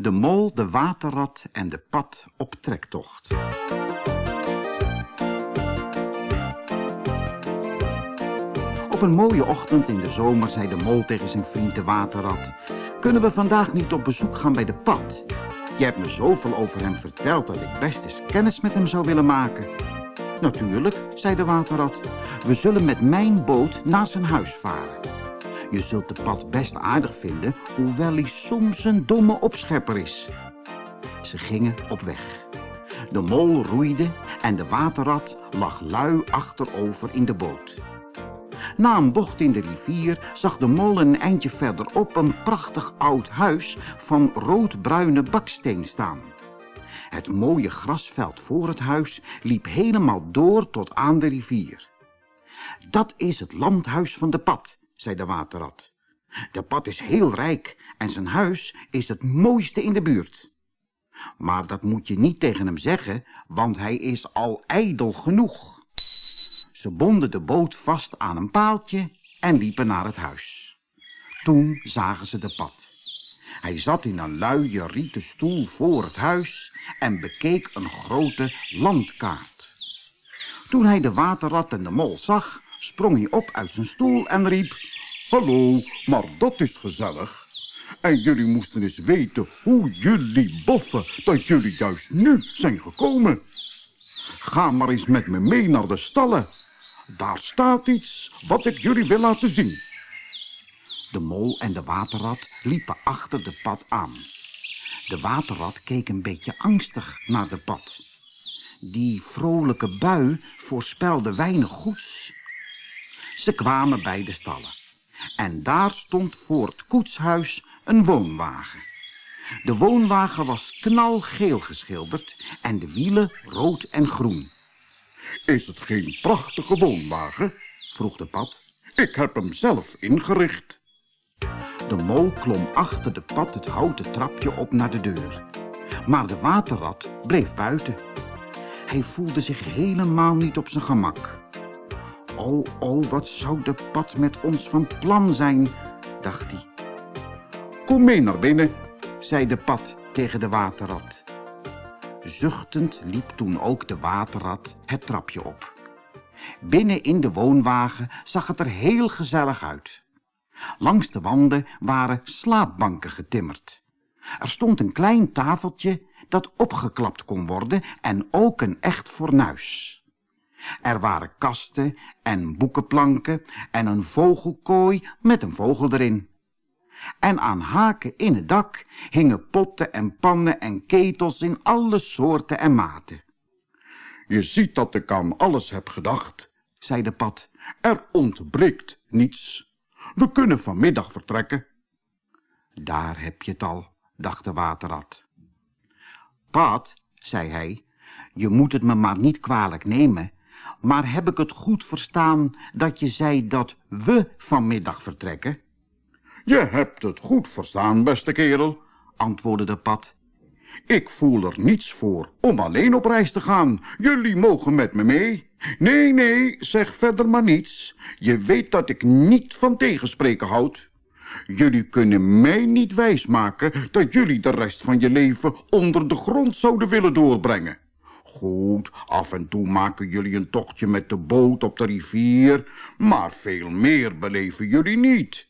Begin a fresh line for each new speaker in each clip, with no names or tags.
De mol, de waterrat en de pad op trektocht. Op een mooie ochtend in de zomer zei de mol tegen zijn vriend de waterrat... Kunnen we vandaag niet op bezoek gaan bij de pad? Je hebt me zoveel over hem verteld dat ik best eens kennis met hem zou willen maken. Natuurlijk, zei de waterrat. We zullen met mijn boot naar zijn huis varen. Je zult de pad best aardig vinden, hoewel hij soms een domme opschepper is. Ze gingen op weg. De mol roeide en de waterrat lag lui achterover in de boot. Na een bocht in de rivier zag de mol een eindje verderop een prachtig oud huis van roodbruine baksteen staan. Het mooie grasveld voor het huis liep helemaal door tot aan de rivier. Dat is het landhuis van de pad, zei de waterrat. De pad is heel rijk en zijn huis is het mooiste in de buurt. Maar dat moet je niet tegen hem zeggen, want hij is al ijdel genoeg. Ze bonden de boot vast aan een paaltje en liepen naar het huis. Toen zagen ze de pad. Hij zat in een luie rieten stoel voor het huis en bekeek een grote landkaart. Toen hij de waterrat en de mol zag, sprong hij op uit zijn stoel en riep...
Hallo, maar dat is gezellig. En jullie moesten eens weten hoe jullie boffen dat jullie juist nu zijn gekomen. Ga maar eens met me mee naar de stallen. Daar staat iets wat ik jullie wil laten zien.
De mol en de waterrat liepen achter de pad aan. De waterrat keek een beetje angstig naar de pad. Die vrolijke bui voorspelde weinig goeds. Ze kwamen bij de stallen. En daar stond voor het koetshuis een woonwagen. De woonwagen was knalgeel geschilderd en de wielen rood en groen.
Is het geen prachtige woonwagen? vroeg de pad. Ik heb hem zelf ingericht.
De mol klom achter de pad het houten trapje op naar de deur. Maar de waterrat bleef buiten. Hij voelde zich helemaal niet op zijn gemak. Oh, oh, wat zou de pad met ons van plan zijn, dacht hij.
Kom mee naar binnen,
zei de pad tegen de waterrat. Zuchtend liep toen ook de waterrat het trapje op. Binnen in de woonwagen zag het er heel gezellig uit. Langs de wanden waren slaapbanken getimmerd. Er stond een klein tafeltje dat opgeklapt kon worden en ook een echt fornuis. Er waren kasten en boekenplanken en een vogelkooi met een vogel erin. En aan haken in het dak hingen potten en pannen en ketels in alle soorten en maten.
Je ziet dat ik aan alles heb gedacht,
zei de pad.
Er ontbreekt niets. We kunnen vanmiddag vertrekken.
Daar heb je het al, dacht de waterrat. Pad, zei hij, je moet het me maar niet kwalijk nemen, maar heb ik het goed verstaan dat je zei dat we vanmiddag vertrekken?
Je hebt het goed verstaan, beste kerel, antwoordde de pad. Ik voel er niets voor om alleen op reis te gaan. Jullie mogen met me mee. Nee, nee, zeg verder maar niets. Je weet dat ik niet van tegenspreken houd. Jullie kunnen mij niet wijsmaken dat jullie de rest van je leven onder de grond zouden willen doorbrengen. Goed, af en toe maken jullie een tochtje met de boot op de rivier, maar veel meer beleven jullie niet.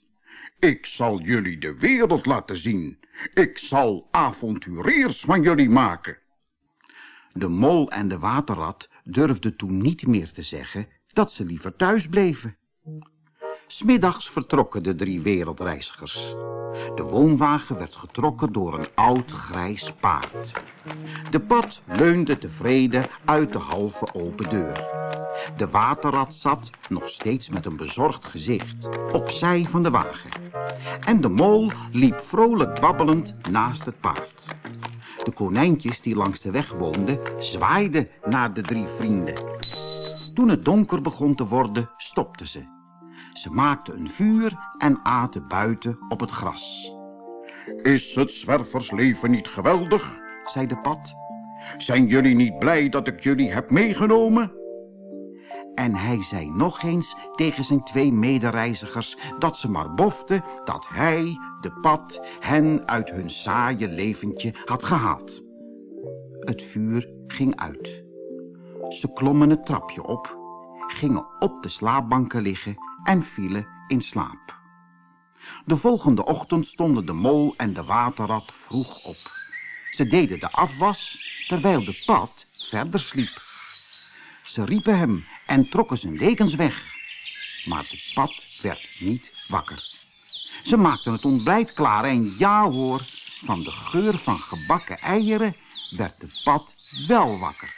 Ik zal jullie de wereld laten zien. Ik zal avonturiers van jullie maken.
De mol en de waterrat durfden toen niet meer te zeggen dat ze liever thuis bleven. Smiddags vertrokken de drie wereldreizigers. De woonwagen werd getrokken door een oud grijs paard. De pad leunde tevreden uit de halve open deur. De waterrat zat, nog steeds met een bezorgd gezicht, opzij van de wagen. En de mol liep vrolijk babbelend naast het paard. De konijntjes die langs de weg woonden, zwaaiden naar de drie vrienden. Toen het donker begon te worden, stopten ze. Ze maakten een vuur en aten buiten op het gras.
Is het zwerversleven niet geweldig? zei de pad. Zijn jullie niet blij dat ik jullie heb meegenomen?
En hij zei nog eens tegen zijn twee medereizigers dat ze maar boften dat hij de pad hen uit hun saaie leventje had gehaald. Het vuur ging uit. Ze klommen het trapje op, gingen op de slaapbanken liggen en vielen in slaap. De volgende ochtend stonden de mol en de waterrat vroeg op. Ze deden de afwas, terwijl de pad verder sliep. Ze riepen hem en trokken zijn dekens weg. Maar de pad werd niet wakker. Ze maakten het ontbijt klaar en ja hoor, van de geur van gebakken eieren werd de pad wel wakker.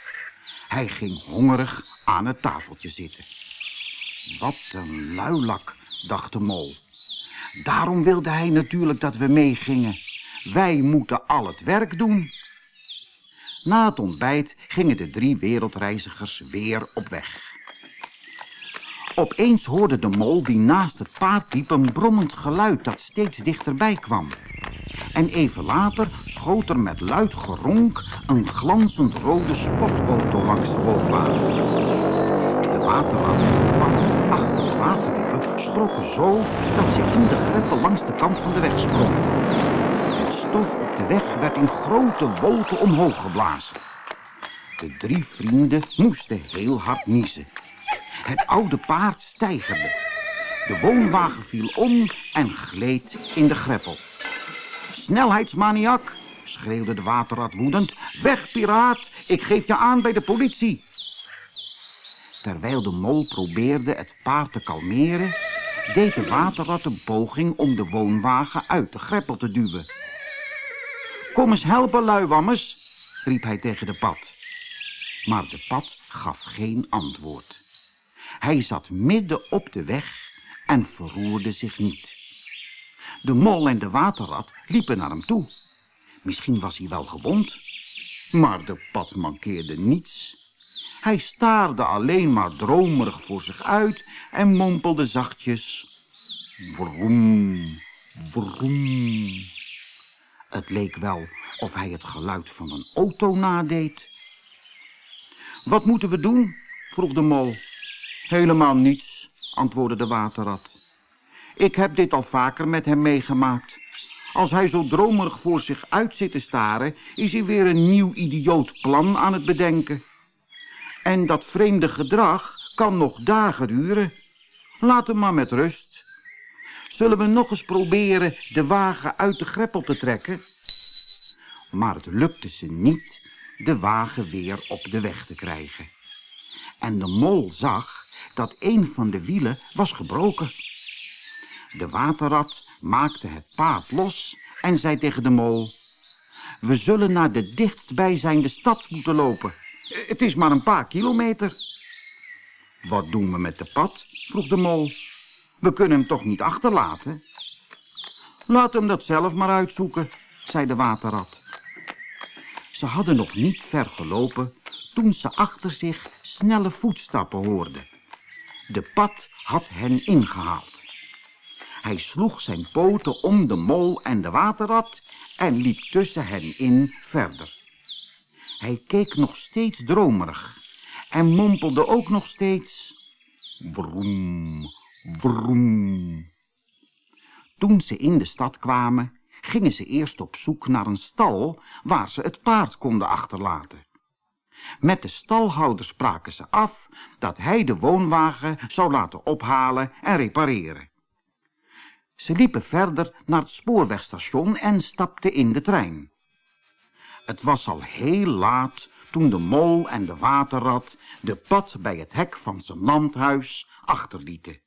Hij ging hongerig aan het tafeltje zitten. Wat een luilak, dacht de mol. Daarom wilde hij natuurlijk dat we meegingen. Wij moeten al het werk doen. Na het ontbijt gingen de drie wereldreizigers weer op weg. Opeens hoorde de mol die naast het paard liep een brommend geluid dat steeds dichterbij kwam. En even later schoot er met luid geronk een glanzend rode sportauto langs de woonwagen. Waterrat en de die achter de wagen liepen schrokken zo dat ze in de greppel langs de kant van de weg sprongen. Het stof op de weg werd in grote wolken omhoog geblazen. De drie vrienden moesten heel hard niezen. Het oude paard stijgerde. De woonwagen viel om en gleed in de greppel. Snelheidsmaniak, schreeuwde de waterrat woedend. Weg, piraat, ik geef je aan bij de politie. Terwijl de mol probeerde het paard te kalmeren, deed de waterrat een poging om de woonwagen uit de greppel te duwen. Kom eens helpen, luiwammers, riep hij tegen de pad. Maar de pad gaf geen antwoord. Hij zat midden op de weg en verroerde zich niet. De mol en de waterrat liepen naar hem toe. Misschien was hij wel gewond, maar de pad mankeerde niets. Hij staarde alleen maar dromerig voor zich uit en mompelde zachtjes. Vroom, vroom. Het leek wel of hij het geluid van een auto nadeed. Wat moeten we doen? vroeg de mol. Helemaal niets, antwoordde de waterrat. Ik heb dit al vaker met hem meegemaakt. Als hij zo dromerig voor zich uit zit te staren, is hij weer een nieuw idioot plan aan het bedenken. En dat vreemde gedrag kan nog dagen duren. Laat hem maar met rust. Zullen we nog eens proberen de wagen uit de greppel te trekken? Maar het lukte ze niet de wagen weer op de weg te krijgen. En de mol zag dat een van de wielen was gebroken. De waterrat maakte het paard los en zei tegen de mol... We zullen naar de dichtstbijzijnde stad moeten lopen. Het is maar een paar kilometer. Wat doen we met de pad? vroeg de mol. We kunnen hem toch niet achterlaten? Laat hem dat zelf maar uitzoeken, zei de waterrat. Ze hadden nog niet ver gelopen toen ze achter zich snelle voetstappen hoorden. De pad had hen ingehaald. Hij sloeg zijn poten om de mol en de waterrat en liep tussen hen in verder. Hij keek nog steeds dromerig en mompelde ook nog steeds... Vroom, vroom. Toen ze in de stad kwamen, gingen ze eerst op zoek naar een stal waar ze het paard konden achterlaten. Met de stalhouder spraken ze af dat hij de woonwagen zou laten ophalen en repareren. Ze liepen verder naar het spoorwegstation en stapten in de trein. Het was al heel laat toen de mol en de waterrat de pad bij het hek van zijn landhuis achterlieten.